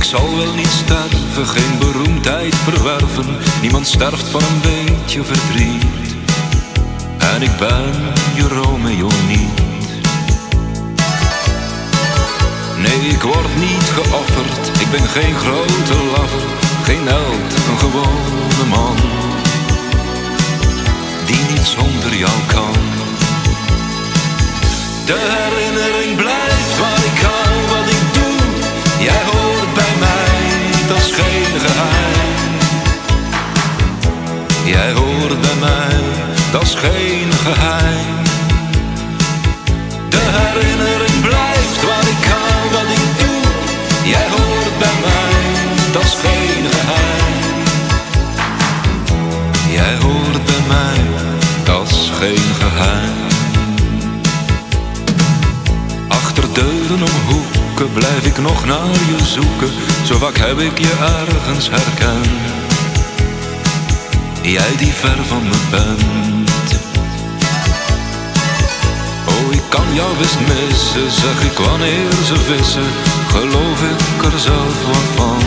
Ik zal wel niet sterven, geen beroemdheid verwerven. Niemand sterft van een beetje verdriet. En ik ben je Romeo niet. Nee, ik word niet geofferd, ik ben geen grote lover, geen held, een gewone man. Die niet zonder jou kan. De herinnering blijft bij mij, dat is geen geheim. De herinnering blijft waar ik kan, wat ik doe. Jij hoort bij mij, dat is geen geheim. Jij hoort bij mij, dat is geen geheim. Achter deuren om hoeken blijf ik nog naar je zoeken. Zo vaak heb ik je ergens herkend. Jij die ver van me bent. Oh, ik kan jou best missen, zeg ik wanneer ze vissen. Geloof ik er zelf wat van.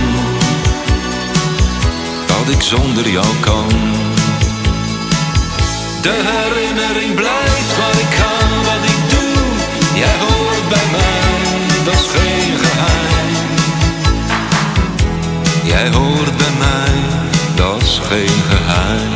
Dat ik zonder jou kan. De herinnering blijft waar ik kan, wat ik doe. Jij hoort bij mij, dat is geen geheim. Jij hoort bij mij, geen geheim.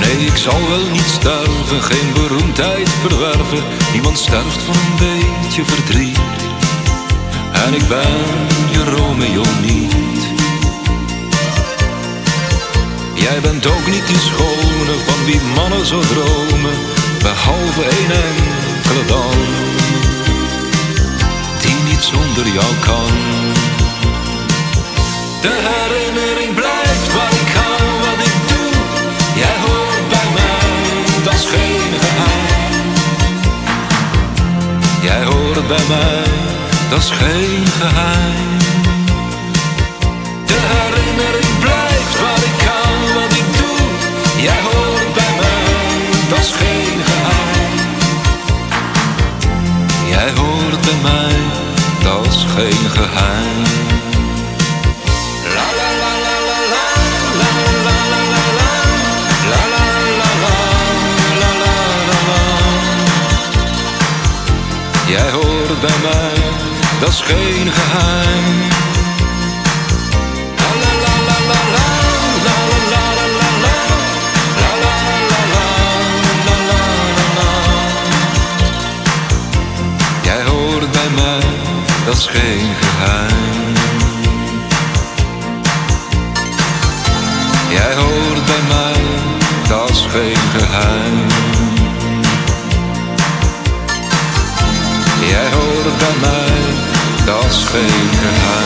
Nee, ik zal wel niet sterven, geen beroemdheid verwerven. Niemand sterft van een beetje verdriet. En ik ben je Romeo niet. Jij bent ook niet die schone van wie mannen zo dromen, behalve één enkele dan, die niet zonder jou kan. De herinnering blijft waar ik kan, wat ik doe. Jij hoort bij mij, dat is geen. Jij hoort bij mij, dat is geen geheim. De herinnering blijft waar ik kan, wat ik doe. Jij hoort bij mij, dat is geen geheim. Jij hoort bij mij, dat is geen geheim. Jij hoort bij mij, dat is geen geheim. Jij hoort bij mij, dat is geen geheim. Jij hoort bij mij, dat is geen geheim. Jij hoort bij mij, dat is geen.